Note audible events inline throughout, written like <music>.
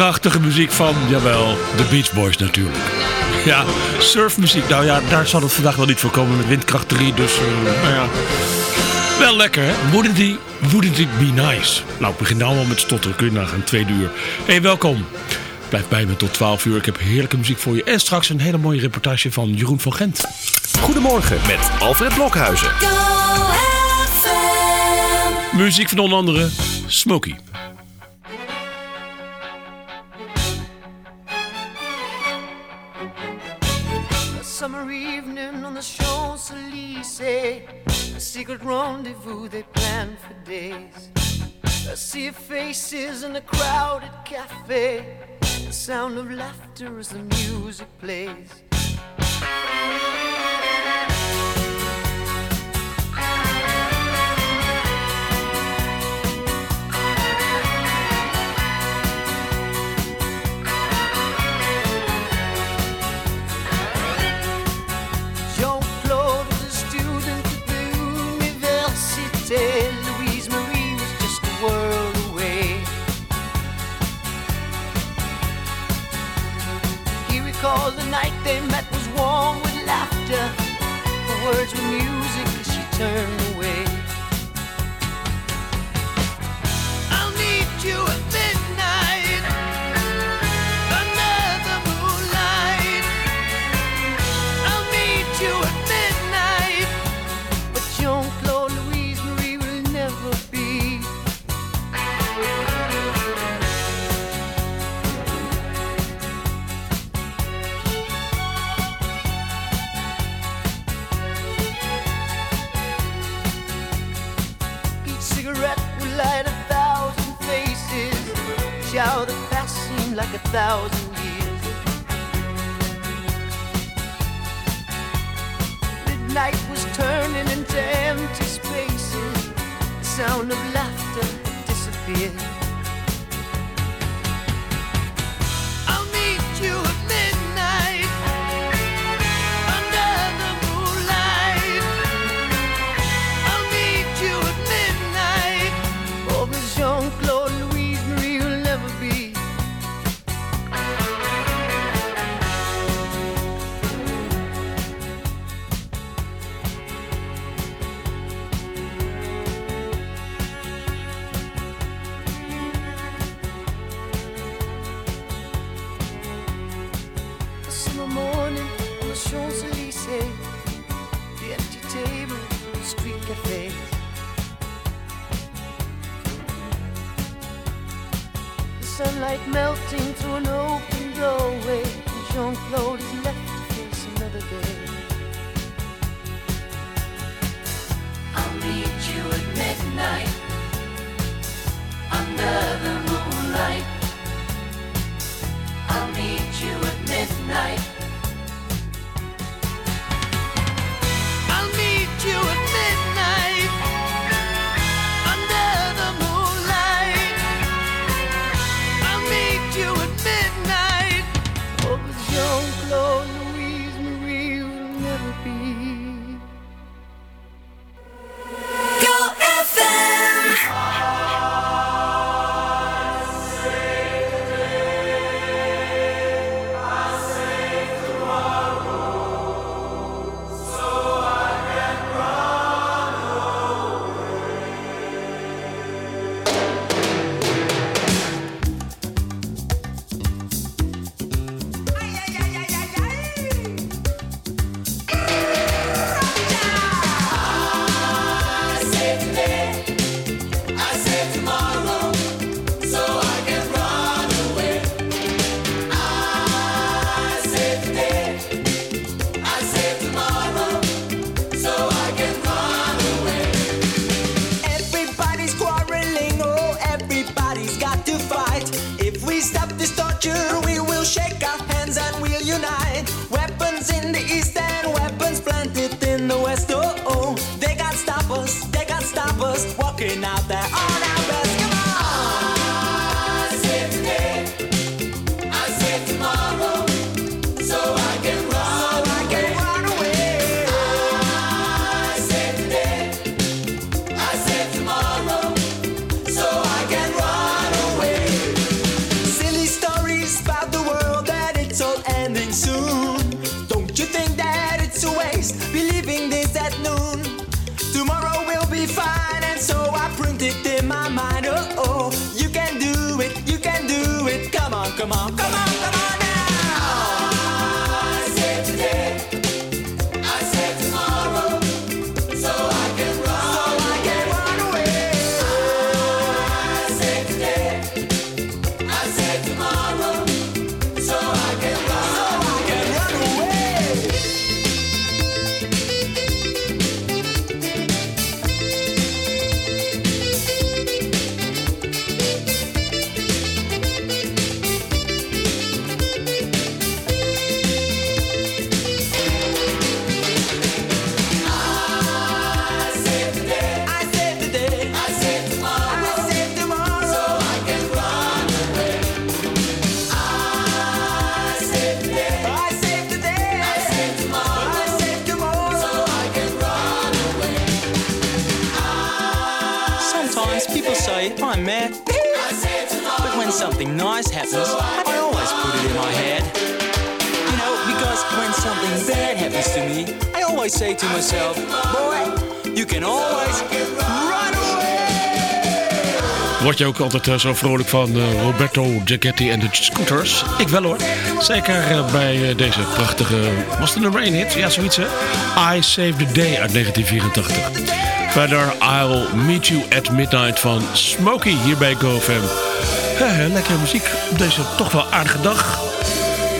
Prachtige muziek van, jawel, de Beach Boys natuurlijk. Ja, surfmuziek. Nou ja, daar zal het vandaag wel niet voor komen met windkracht 3. Dus, uh, nou ja. Wel lekker, hè? Wouldn't it, wouldn't it be nice? Nou, ik begin nou al met stotteren. Kun je nagaan, tweede uur. hey, welkom. Blijf bij me tot 12 uur. Ik heb heerlijke muziek voor je. En straks een hele mooie reportage van Jeroen van Gent. Goedemorgen met Alfred Blokhuizen. Muziek van onder andere Smokey. Champs-Élysées A secret rendezvous they planned for days. I see faces in a crowded cafe. The sound of laughter as the music plays words were music as she turned thousand years. Midnight was turning into empty spaces. The sound of laughter disappeared. Myself, boy, you can always run away. Word je ook altijd eh, zo vrolijk van eh, Roberto Giacchetti en de Scooters? Ik wel hoor. Zeker eh, bij deze prachtige... Was het een rain hit? Ja, zoiets hè? I Save the Day uit 1984. Verder I'll Meet You at Midnight van Smokey hier bij GoFam. Lekkere muziek op deze toch wel aardige dag.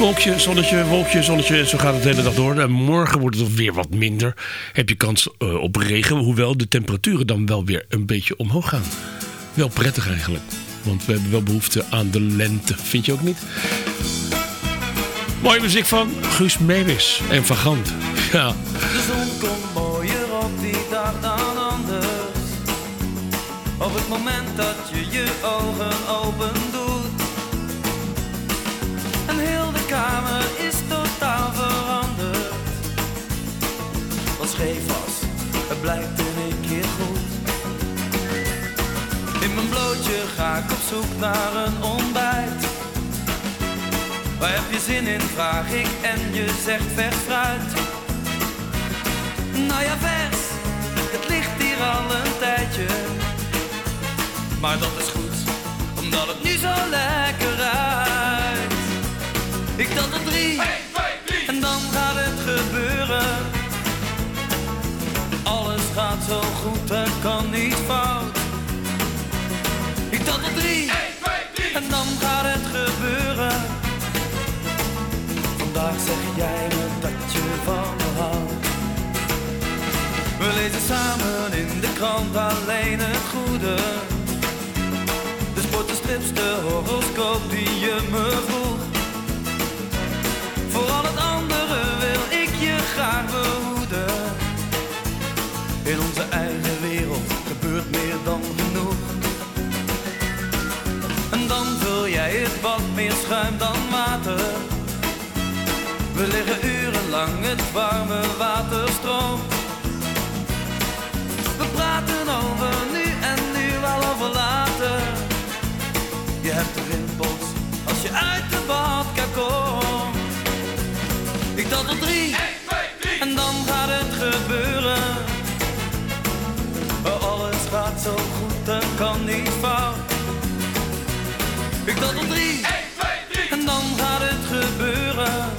Wolkje, zonnetje, wolkje, zonnetje. Zo gaat het de hele dag door. En morgen wordt het weer wat minder. Heb je kans eh, op regen. Hoewel de temperaturen dan wel weer een beetje omhoog gaan. Wel prettig eigenlijk. Want we hebben wel behoefte aan de lente. Vind je ook niet? Mooie muziek van Guus Meeuwis en Van Gant. Ja, De zon komt mooier op die dag dan anders. Op het moment dat je je ogen open blijkt in één keer goed. In mijn blootje ga ik op zoek naar een ontbijt. Waar heb je zin in, vraag ik en je zegt vers fruit. Nou ja, vers, het ligt hier al een tijdje. Maar dat is goed, omdat het nu zo lekker ruikt. Ik tel tot drie, kan niet fout. Ik tel tot drie, en dan gaat het gebeuren. Vandaag zeg jij me dat je van me houdt. We lezen samen in de krant alleen het goede. De sport, de strips, de horoscoop die je me vroeg. Voor al het andere wil ik je graag behoeden. In onze eigen meer dan genoeg. En dan vul jij het wat meer schuim dan water. We liggen urenlang, het warme water stroomt. We praten over nu en nu wel over later. Je hebt de rimpels als je uit de badkamer komt. Ik tel tot drie, en dan gaat het gebeuren. Gaat zo goed, er kan niet fout. Ik tel tot drie, en dan gaat het gebeuren.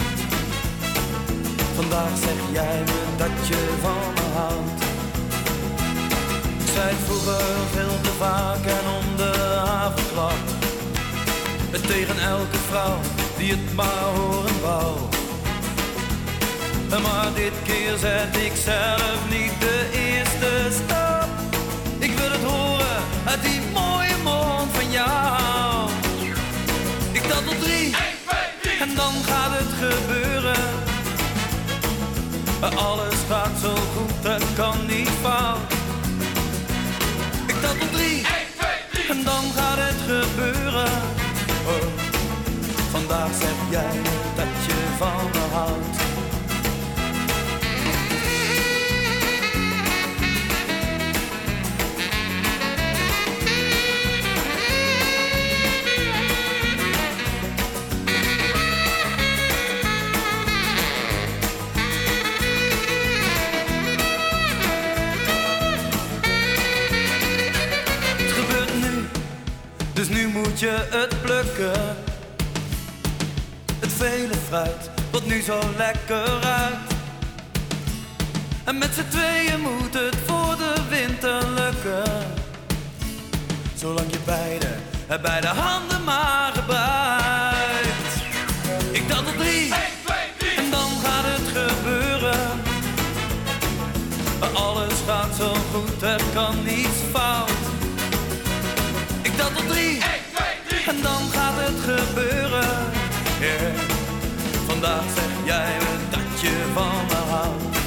Vandaag zeg jij me dat je van me houdt. Ik zei het vroeger veel te vaak en om de havenklap. Het tegen elke vrouw die het maar horen wou. Maar dit keer zet ik zelf niet de eerste en dan gaat het gebeuren. Alles gaat zo goed, het kan niet fout. Ik tel tot drie, en dan gaat het gebeuren. Oh, vandaag zeg jij dat je van me houdt. Je het plukken. Het vele fruit, wat nu zo lekker ruikt. En met z'n tweeën moet het voor de winter lukken. Zolang je beide, beide handen maar gebruikt. Ik tel tot drie, en dan gaat het gebeuren. Maar alles gaat zo goed, er kan niets fout. Ik tel tot drie, en dan gaat het gebeuren. Yeah. Vandaag zeg jij me dat je van me houdt.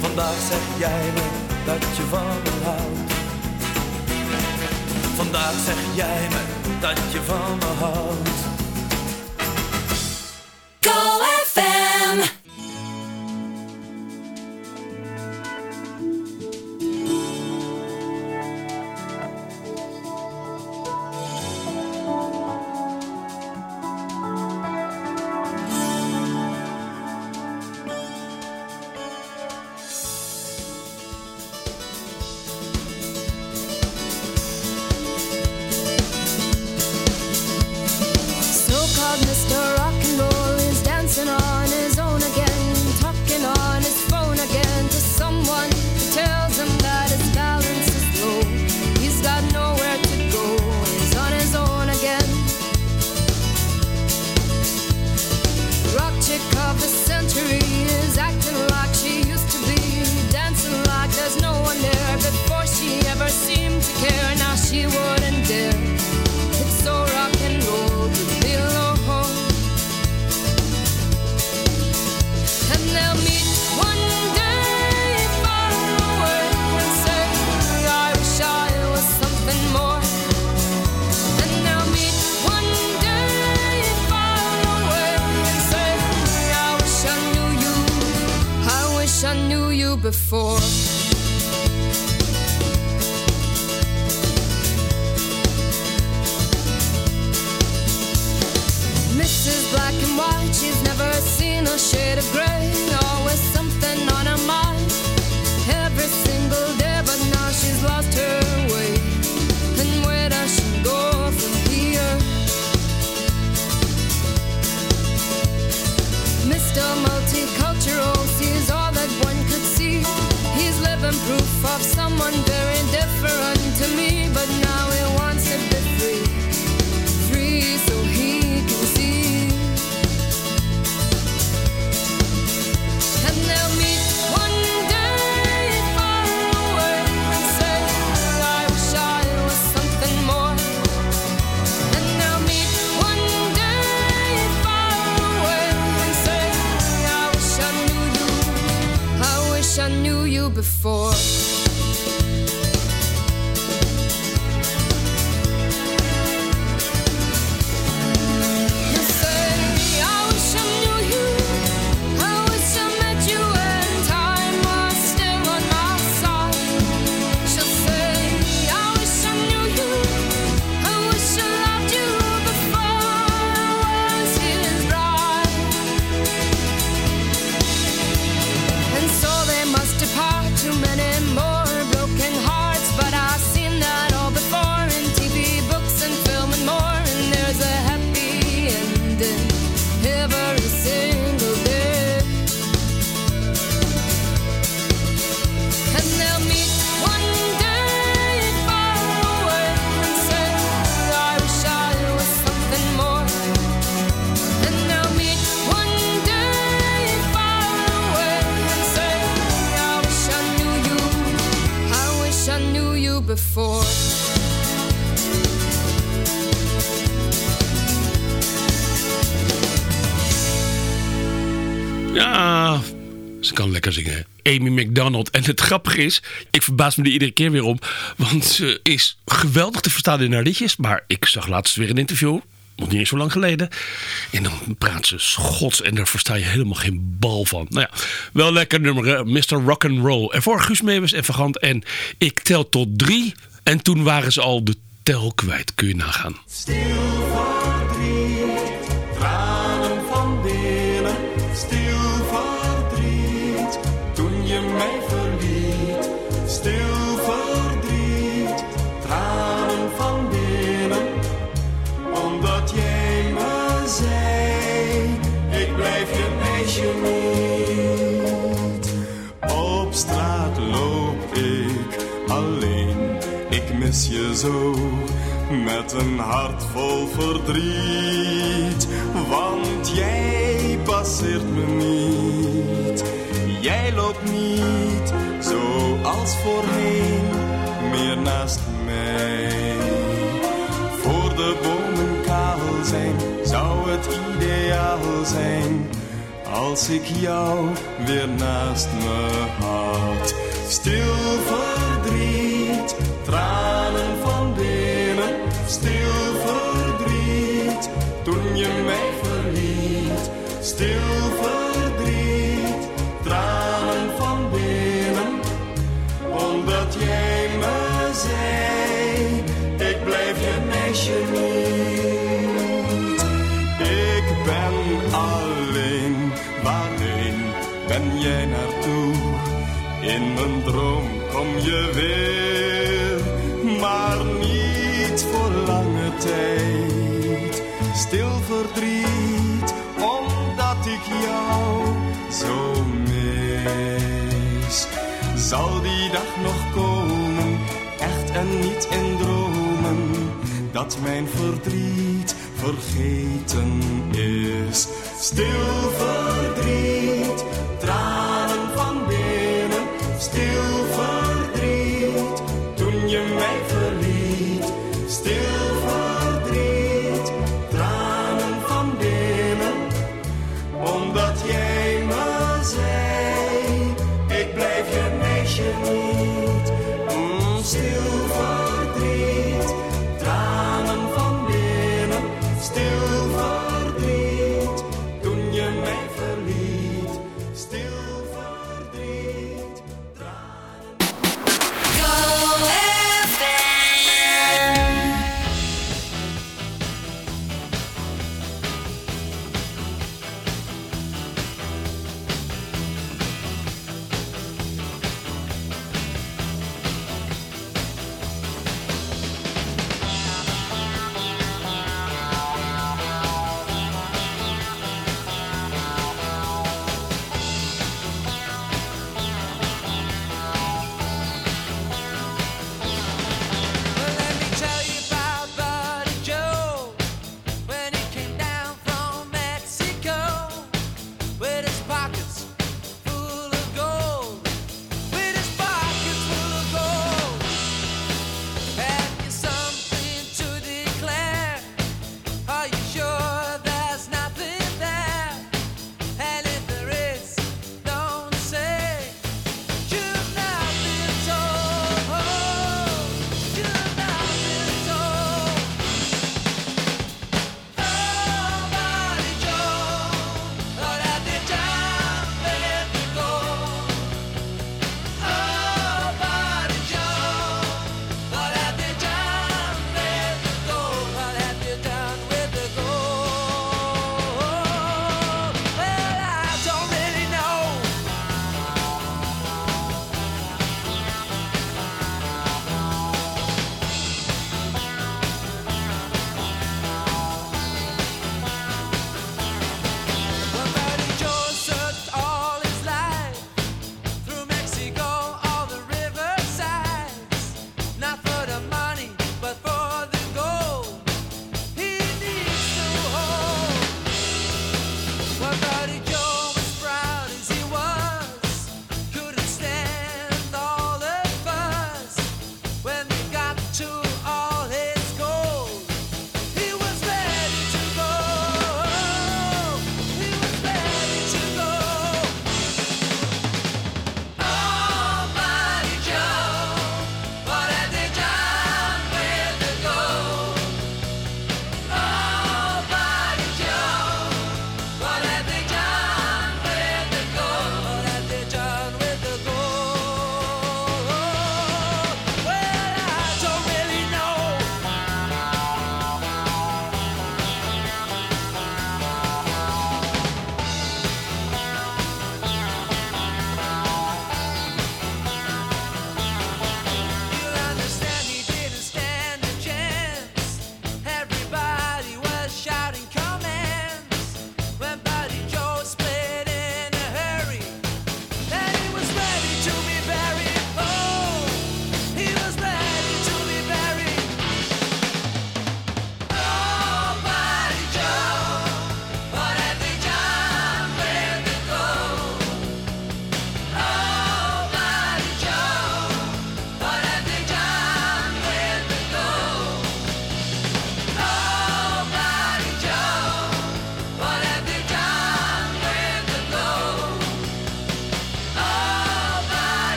Vandaag zeg jij me dat je van me houdt. Vandaag zeg jij me dat je van me houdt. Go FM. Multicultural sees all that one could see. He's living proof of someone McDonald. En het grappige is, ik verbaas me er iedere keer weer om. Want ze is geweldig te verstaan in haar liedjes. Maar ik zag laatst weer een interview. Nog niet eens zo lang geleden. En dan praat ze schots en daar versta je helemaal geen bal van. Nou ja, wel lekker nummer, hè? Mr. Rock'n'Roll. En voor Guus Meeuwis en Vagant. En ik tel tot drie. En toen waren ze al de tel kwijt. Kun je nagaan. Zo met een hart vol verdriet. Want jij passeert me niet. Jij loopt niet zoals voorheen meer naast mij. Voor de bomen kaal zijn zou het ideaal zijn als ik jou weer naast me had. Stil verdriet, tranen Stil verdriet, tranen van binnen, omdat jij me zei, ik blijf je meisje niet. Ik ben alleen, waarheen ben jij naartoe? In mijn droom kom je weer, maar niet voor lange tijd. Stil Zal die dag nog komen, echt en niet in dromen, dat mijn verdriet vergeten is. Stil verdriet,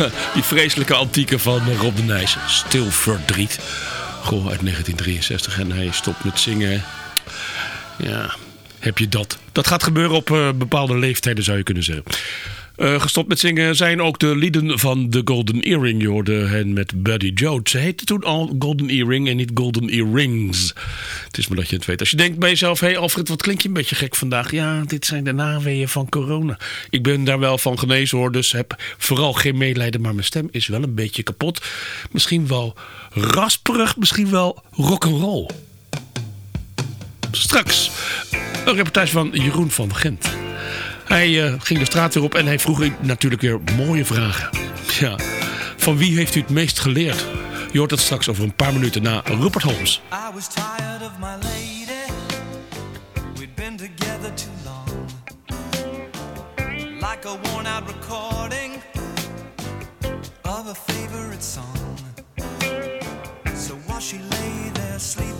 <laughs> Die vreselijke antieke van Rob de Nijs. Stil verdriet. Goh, uit 1963. En hij stopt met zingen. Ja, heb je dat? Dat gaat gebeuren op eh, bepaalde leeftijden, zou je kunnen zeggen. Eh, gestopt met zingen zijn ook de lieden van de Golden Earring. Je hoorde hen met Buddy Joe. Ze heette toen al Golden Earring en niet Golden Earrings. Het is maar dat je het weet. Als je denkt bij jezelf, hé hey Alfred, wat klink je een beetje gek vandaag? Ja, dit zijn de naweeën van corona. Ik ben daar wel van genezen hoor, dus heb vooral geen medelijden. Maar mijn stem is wel een beetje kapot. Misschien wel rasperig, misschien wel rock'n'roll. Straks een reportage van Jeroen van Gent. Hij eh, ging de straat weer op en hij vroeg natuurlijk weer mooie vragen. Ja, van wie heeft u het meest geleerd? Je hoort het straks over een paar minuten na Rupert Holmes. I was tired of my lady. We'd been together too long. Like a worn out recording of a favorite song. So while she lay there sleeping,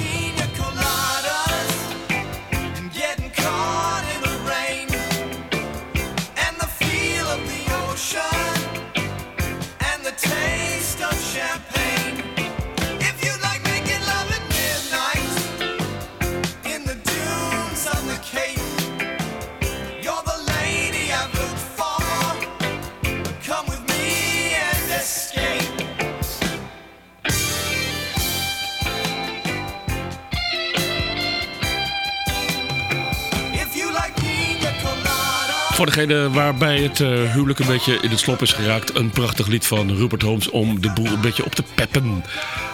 waarbij het eh, huwelijk een beetje in het slop is geraakt. Een prachtig lied van Rupert Holmes om de boel een beetje op te peppen.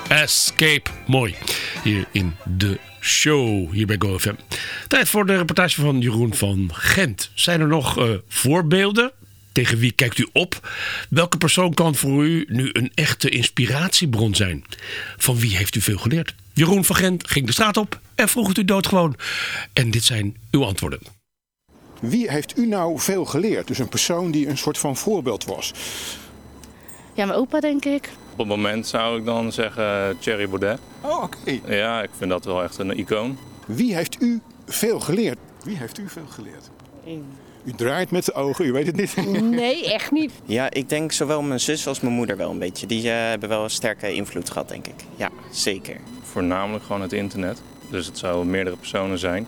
Escape. Mooi. Hier in de show. Hier bij GoFM. Tijd voor de reportage van Jeroen van Gent. Zijn er nog eh, voorbeelden? Tegen wie kijkt u op? Welke persoon kan voor u nu een echte inspiratiebron zijn? Van wie heeft u veel geleerd? Jeroen van Gent ging de straat op en vroeg het u doodgewoon. En dit zijn uw antwoorden. Wie heeft u nou veel geleerd? Dus een persoon die een soort van voorbeeld was. Ja, mijn opa denk ik. Op het moment zou ik dan zeggen Thierry Baudet. Oh, oké. Ja, ik vind dat wel echt een icoon. Wie heeft u veel geleerd? Wie heeft u veel geleerd? U draait met de ogen, u weet het niet. <laughs> Nee, echt niet. Ja, ik denk zowel mijn zus als mijn moeder wel een beetje. Die eh, hebben wel een sterke invloed gehad, denk ik. Ja, zeker. Voornamelijk gewoon het internet. Dus het zou meerdere personen zijn.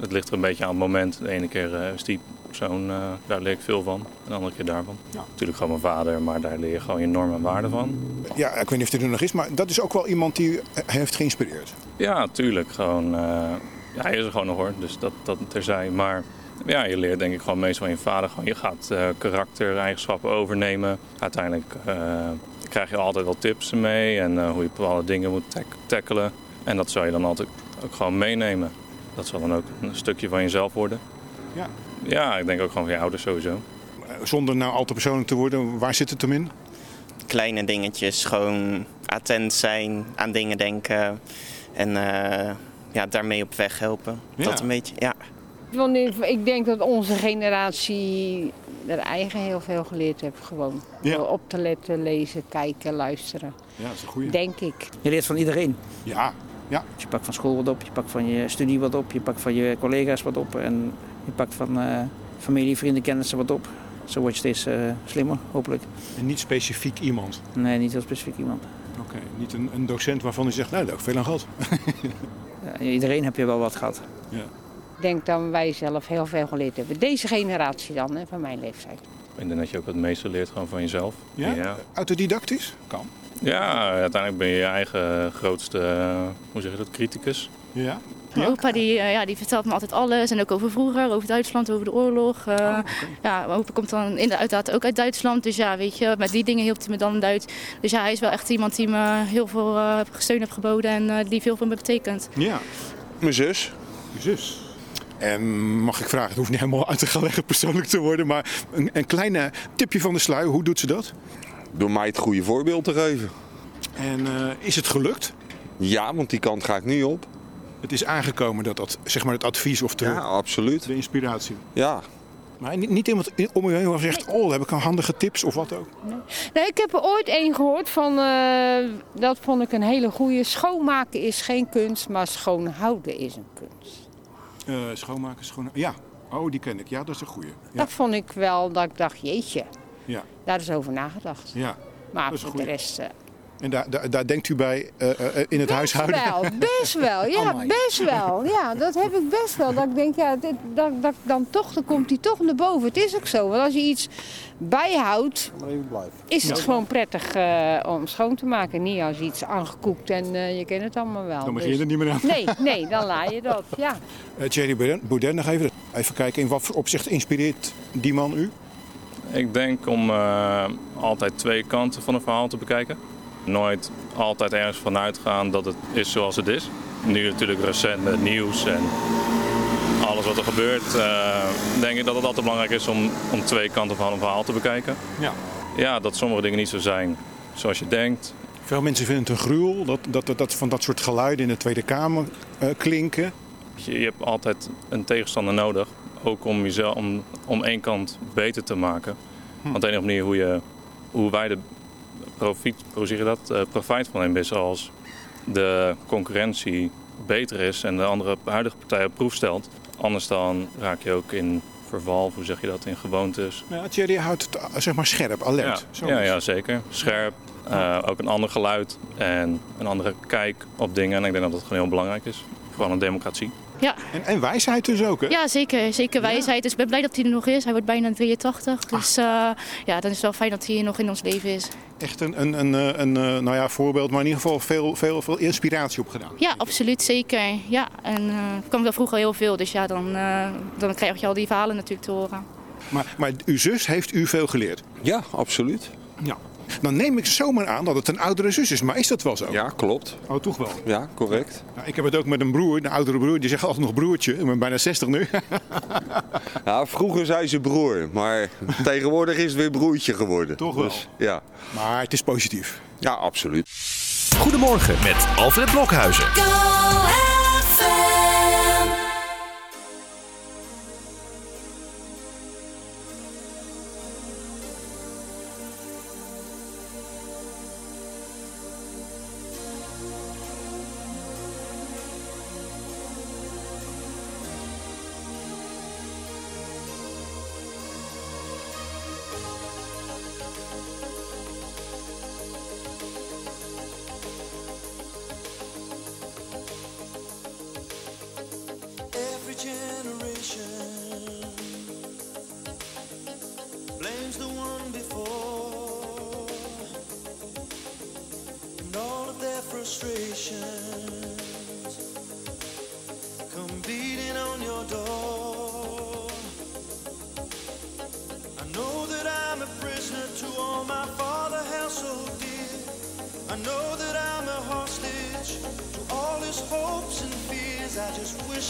Het ligt er een beetje aan het moment. De ene keer eh, is die persoon, eh, daar leer ik veel van. En de andere keer daarvan. Natuurlijk gewoon mijn vader, maar daar leer je gewoon je normen en waarden van. Ja, ik weet niet of het er nog is, maar dat is ook wel iemand die u eh, heeft geïnspireerd. Ja, tuurlijk. Gewoon, eh, ja, hij is er gewoon nog hoor, dus dat, dat terzij. Maar ja, je leert denk ik gewoon meestal van je vader. Gewoon, je gaat eh karaktereigenschappen overnemen. Uiteindelijk eh, krijg je altijd wel tips mee en eh, hoe je bepaalde dingen moet tack- tackelen. En dat zou je dan altijd ook gewoon meenemen. Dat zal dan ook een stukje van jezelf worden. Ja. Ja, ik denk ook gewoon van je ouders sowieso. Zonder nou al te persoonlijk te worden, waar zit het hem in? Kleine dingetjes, gewoon attent zijn, aan dingen denken. En eh, ja, daarmee op weg helpen. Ja. Dat een beetje, ja. Want ik- ik denk dat onze generatie er eigen heel veel geleerd heeft. Gewoon op te letten, lezen, kijken, luisteren. Ja, dat is een goede. Denk ik. Je leert van iedereen. Ja, ja. Je pakt van school wat op, je pakt van je studie wat op, je pakt van je collega's wat op en je pakt van eh, familie, vrienden, kennissen wat op. Zo word je steeds eh, slimmer, hopelijk. En niet specifiek iemand. Nee, niet heel specifiek iemand. Oké, niet een, een docent waarvan u zegt, nou, daar heb ik veel aan gehad. <laughs> Ja, iedereen heb je wel wat gehad. Ja. Ik denk dat wij zelf heel veel geleerd hebben. Deze generatie dan, hè, van mijn leeftijd. Ik denk dat je ook het meeste leert gewoon van jezelf. Ja? Ja, Autodidactisch? Kan. Ja, uiteindelijk ben je je eigen grootste, eh, hoe zeg je dat, criticus. Ja. Mijn opa die, eh, ja, die vertelt me altijd alles. En ook over vroeger, over Duitsland, over de oorlog. Eh, Ja, mijn opa komt dan inderdaad ook uit Duitsland. Dus ja, weet je, met die dingen hielp hij me dan Duits. Dus ja, hij is wel echt iemand die me heel veel eh, steun heeft geboden. En eh, die veel voor me betekent. Ja. Mijn zus. Je zus. En mag ik vragen, het hoeft niet helemaal uit te gaan leggen persoonlijk te worden, maar een, een kleine tipje van de sluier, hoe doet ze dat? Door mij het goede voorbeeld te geven. En eh, is het gelukt? Ja, want die kant ga ik nu op. Het is aangekomen dat dat, zeg maar, het advies of de, Ja, absoluut. de inspiratie. Ja. Maar niet, niet iemand om u heen zegt, oh, heb ik een handige tips of wat ook. Nee, ik heb er ooit één gehoord van, eh, dat vond ik een hele goede. Schoonmaken is geen kunst, maar schoonhouden is een kunst. Eh, schoonmaken, schoon... Ja, oh, die ken ik. Ja, dat is een goeie. Ja. Dat vond ik wel, dat ik dacht, jeetje. Daar is over nagedacht. ja. Maar voor de rest... eh, En daar, daar, daar denkt u bij eh, eh, in het huishouden? wel, best wel, ja, best wel. Ja, dat heb ik best wel. Dat ik denk, ja, dit, dat, dat dan toch, dan komt hij toch naar boven. Het is ook zo, want als je iets bijhoudt, is het Ja. gewoon prettig eh, om schoon te maken. Niet als iets aangekoekt en eh, je kent het allemaal wel. Dan begin je Dus- er niet meer aan. Nee, nee, dan laat je dat, ja. Thierry Boudin- Boudin nog even. Even kijken, in wat voor opzicht inspireert die man u? Ik denk om eh, altijd twee kanten van een verhaal te bekijken. Nooit altijd ergens vanuit gaan dat het is zoals het is. Nu natuurlijk recent met het nieuws en alles wat er gebeurt, eh, denk ik dat het altijd belangrijk is om, om twee kanten van een verhaal te bekijken. Ja. Ja, dat sommige dingen niet zo zijn zoals je denkt. Veel mensen vinden het een gruwel dat, dat, dat, dat van dat soort geluiden in de Tweede Kamer eh, klinken. Je, je hebt altijd een tegenstander nodig, ook om, jezelf, om, om één kant beter te maken. Want de enige manier hoe, je, hoe wij de hoe zeg je dat, eh, profijt van hebben is als de concurrentie beter is en de andere huidige partij op proef stelt. Anders dan raak je ook in verval, hoe zeg je dat, in gewoontes. Ja, Thierry houdt het eh, zeg maar scherp, alert. Ja, ja, ja, zeker. Scherp, eh, ook een ander geluid en een andere kijk op dingen. En ik denk dat dat gewoon heel belangrijk is, vooral in democratie. Ja. En, en wijsheid dus ook, hè? Ja, zeker. Zeker wijsheid. Dus ik ben blij dat hij er nog is. Hij wordt bijna 83. Dus eh, ja, dan is het wel fijn dat hij hier nog in ons leven is. Echt een, een, een, eh, een, eh, nou ja, voorbeeld, maar in ieder geval veel, veel, veel inspiratie opgedaan. Ja, absoluut. Zeker. Ja, en eh ik kwam wel vroeger heel veel. Dus ja, dan, eh, dan krijg je al die verhalen natuurlijk te horen. Maar, maar uw zus heeft u veel geleerd? Ja, absoluut. Ja. Dan neem ik zomaar aan dat het een oudere zus is. Maar is dat wel zo? Ja, klopt. Oh, toch wel? Ja, correct. Nou, ik heb het ook met een broer, een oudere broer. Die zegt altijd nog broertje. Ik ben bijna 60 nu. <laughs> Ja, vroeger zei ze broer, maar <laughs> tegenwoordig is het weer broertje geworden. Toch wel? Dus, ja. Maar het is positief. Ja, absoluut. Goedemorgen met Alfred Blokhuizen.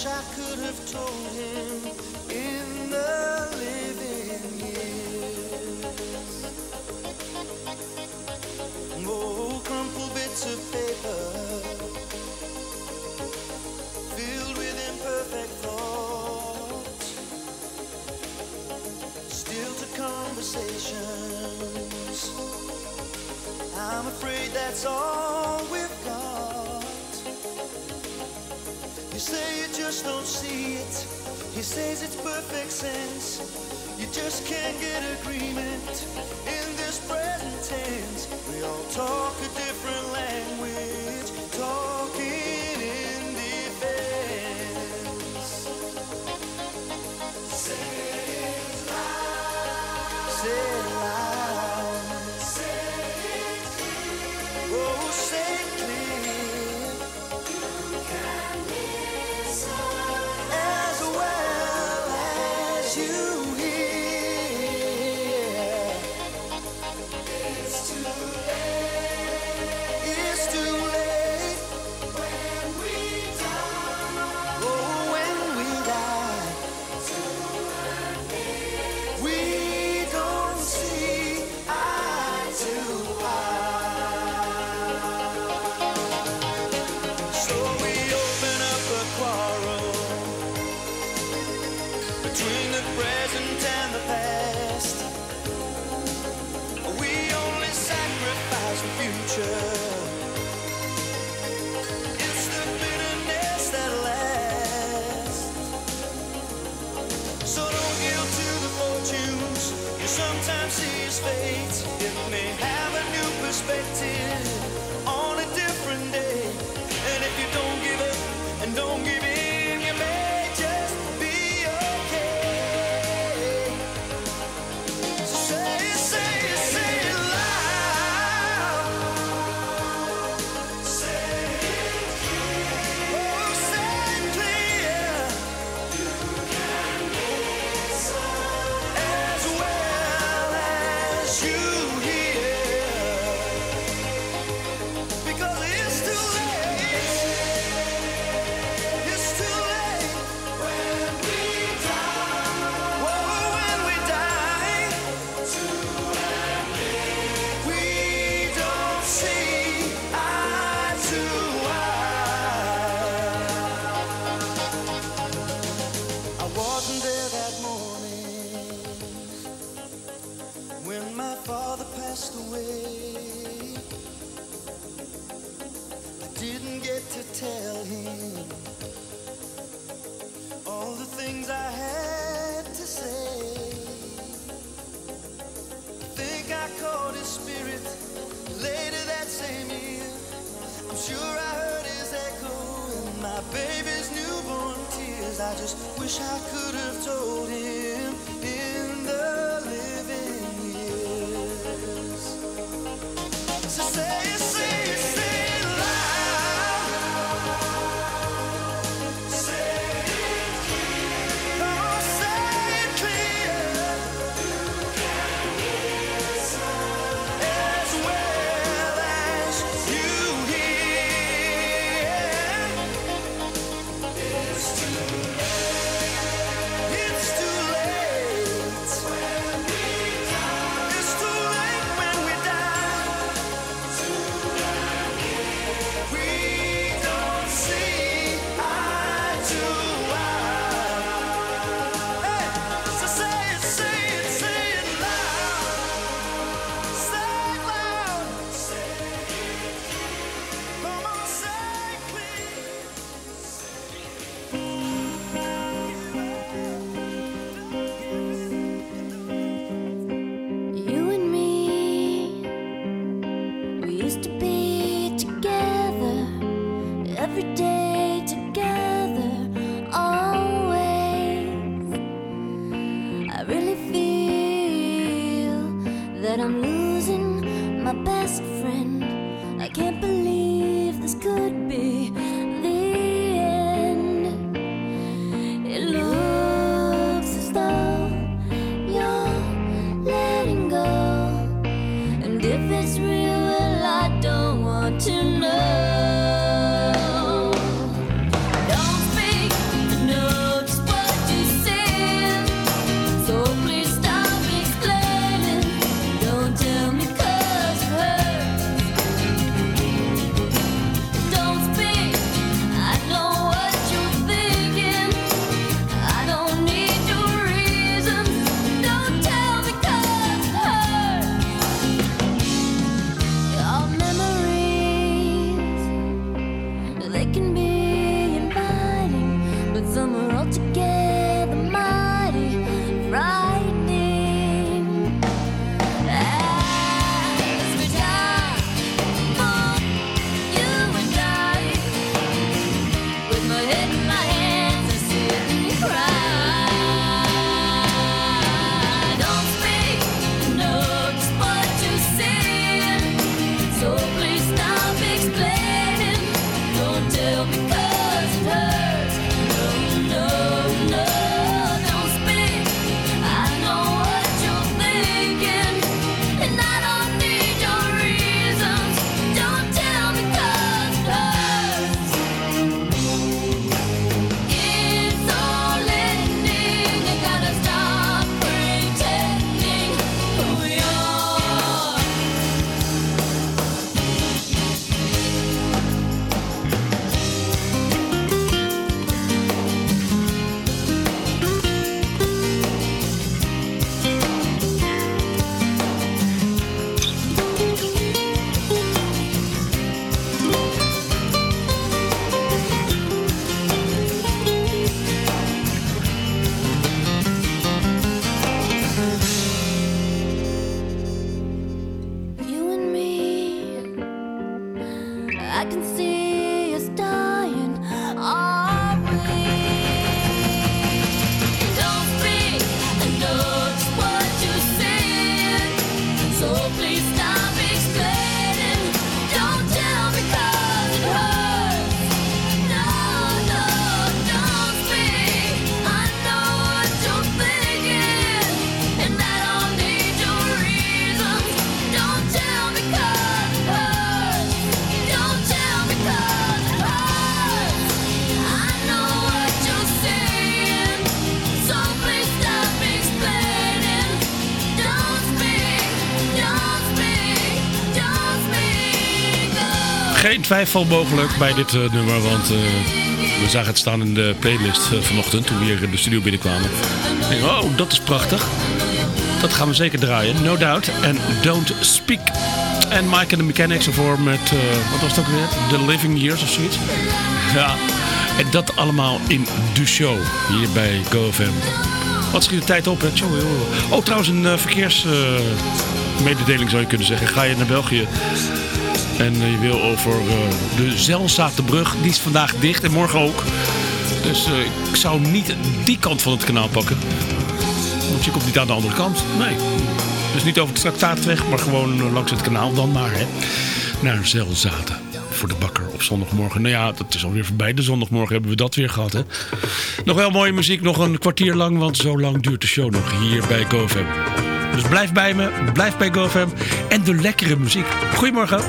I could have told you. says it's perfect sense. You just can't get agreement. In twijfel mogelijk bij dit eh, nummer, want eh, we zagen het staan in de playlist eh, vanochtend toen we hier in de studio binnenkwamen. Oh, dat is prachtig. Dat gaan we zeker draaien, no doubt. En Don't Speak. En Mike and the Mechanics ervoor met, wat was ook weer? The Living Years of zoiets. Ja, en dat allemaal in de show, hier bij GoFM. Wat schiet de tijd op, hè? Oh, trouwens, een verkeersmededeling zou je kunnen zeggen. Ga je naar België en eh, je wil over eh, de Zelzatenbrug, die is vandaag dicht en morgen ook. Dus eh, ik zou niet die kant van het kanaal pakken. Want je komt niet aan de andere kant. Nee. Dus niet over de Traktaatweg, maar gewoon langs het kanaal dan maar. Hè. Naar Zelzaten. Voor de bakker op zondagmorgen. Nou ja, dat is alweer voorbij. De zondagmorgen hebben we dat weer gehad. Hè. Nog wel mooie muziek, nog een kwartier lang. Want zo lang duurt de show nog hier bij GoFam. Dus blijf bij me, blijf bij GoFam. En de lekkere muziek. Goedemorgen.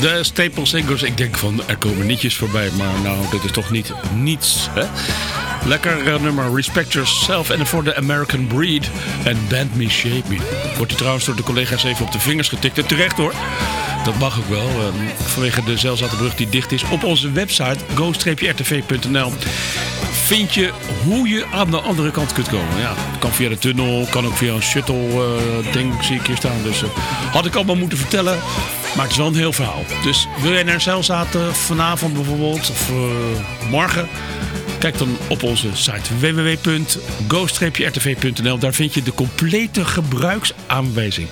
De Staple Singers. Ik denk van, er komen nietjes voorbij. Maar nou, dit is toch niet niets. Hè? Lekker eh, nummer. Respect Yourself. En voor de American Breed. En Band Me, Shape Me. Wordt hij trouwens door de collega's even op de vingers getikt. En terecht hoor. Dat mag ook wel. eh, vanwege de Zelzatenbrug die dicht is. Op onze website go-rtv.nl vind je hoe je aan de andere kant kunt komen. Ja, kan via de tunnel, kan ook via een shuttle eh, zie ik hier staan. Dus eh, had ik allemaal moeten vertellen. Maar het is wel een heel verhaal. Dus wil jij naar Zeilzaten vanavond bijvoorbeeld of eh, morgen? Kijk dan op onze site www.go-rtv.nl. Daar vind je de complete gebruiksaanwijzing.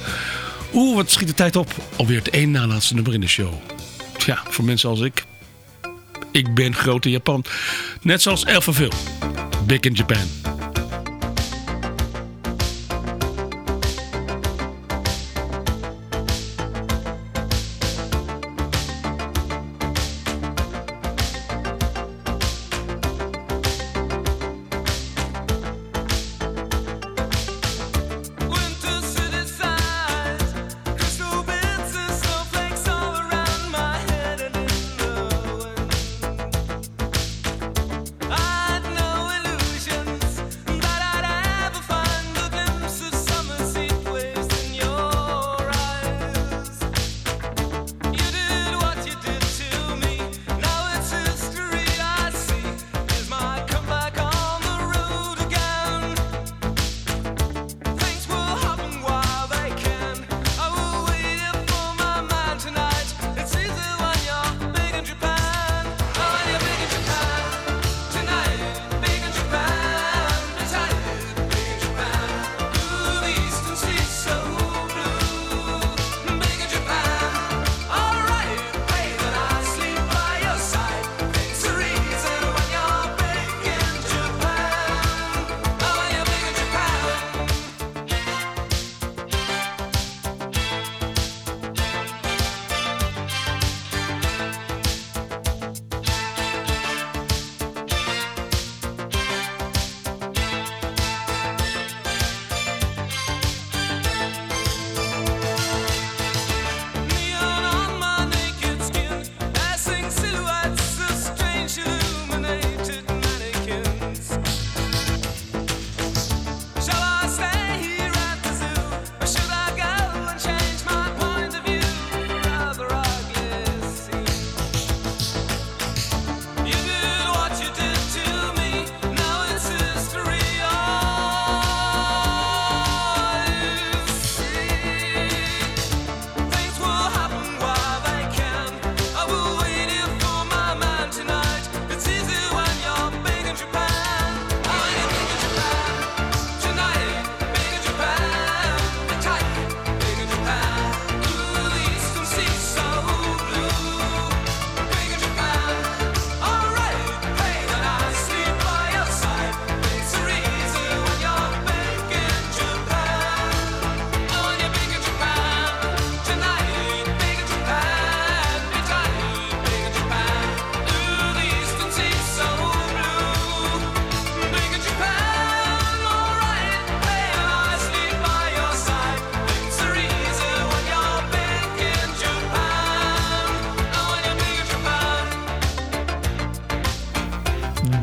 Oeh, wat schiet de tijd op. Alweer het één na laatste nummer in de show. Tja, voor mensen als ik. Ik ben groot in Japan. Net zoals Elfaville. Big in Japan.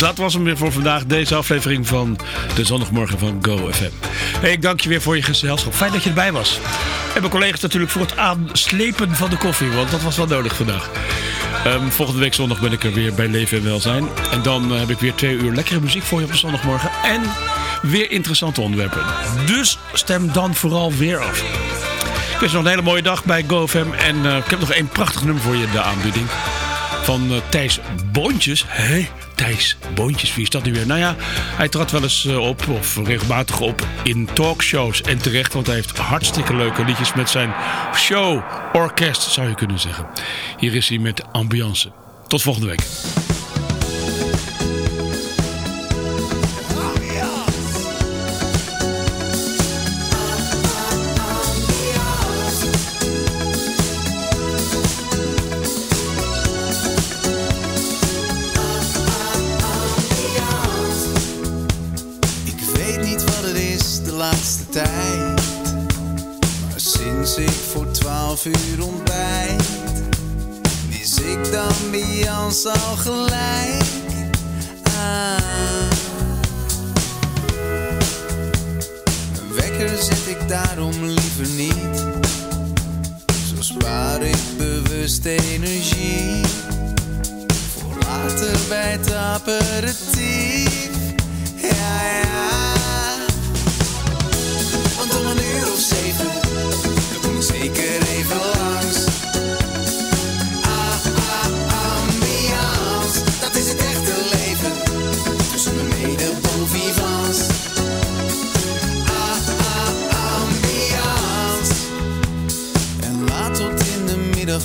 Dat was hem weer voor vandaag. Deze aflevering van de zondagmorgen van Go FM. Hey, ik dank je weer voor je gezelschap. Fijn dat je erbij was. En mijn collega's natuurlijk voor het aanslepen van de koffie. Want dat was wel nodig vandaag. Ehm, volgende week zondag ben ik er weer bij Leven en Welzijn. En dan eh, heb ik weer twee uur lekkere muziek voor je op de zondagmorgen. En weer interessante onderwerpen. Dus stem dan vooral weer af. Ik wens je nog een hele mooie dag bij GoFM. En eh, ik heb nog één prachtig nummer voor je de aanbieding. Van eh, Thijs Boontjes. Hé, Thijs Boontjes, wie is dat nu weer? Nou ja, hij trad wel eens eh, op, of regelmatig op, in talkshows. En terecht, want hij heeft hartstikke leuke liedjes met zijn show, orkest zou je kunnen zeggen. Hier is hij met Ambiance. Tot volgende week.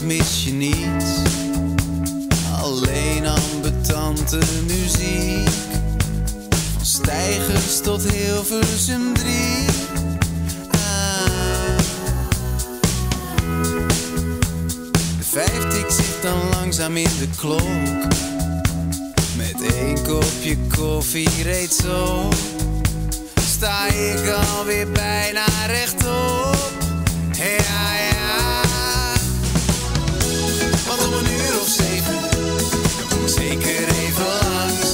mis je niet. Alleen ambetante muziek. Van stijgers tot Hilversum 3. Ah. De vijftig zit dan langzaam in de klok. Met één kopje koffie reeds op. Sta ik alweer bijna rechtop. Ja, ja om een uur of zeven. Zeker even langs.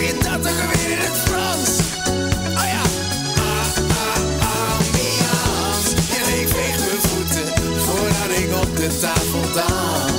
In dat toch weer in het Frans. Oh ah ja, a Ja a ambiance. Hierin mijn voeten voordat ik op de tafel dan.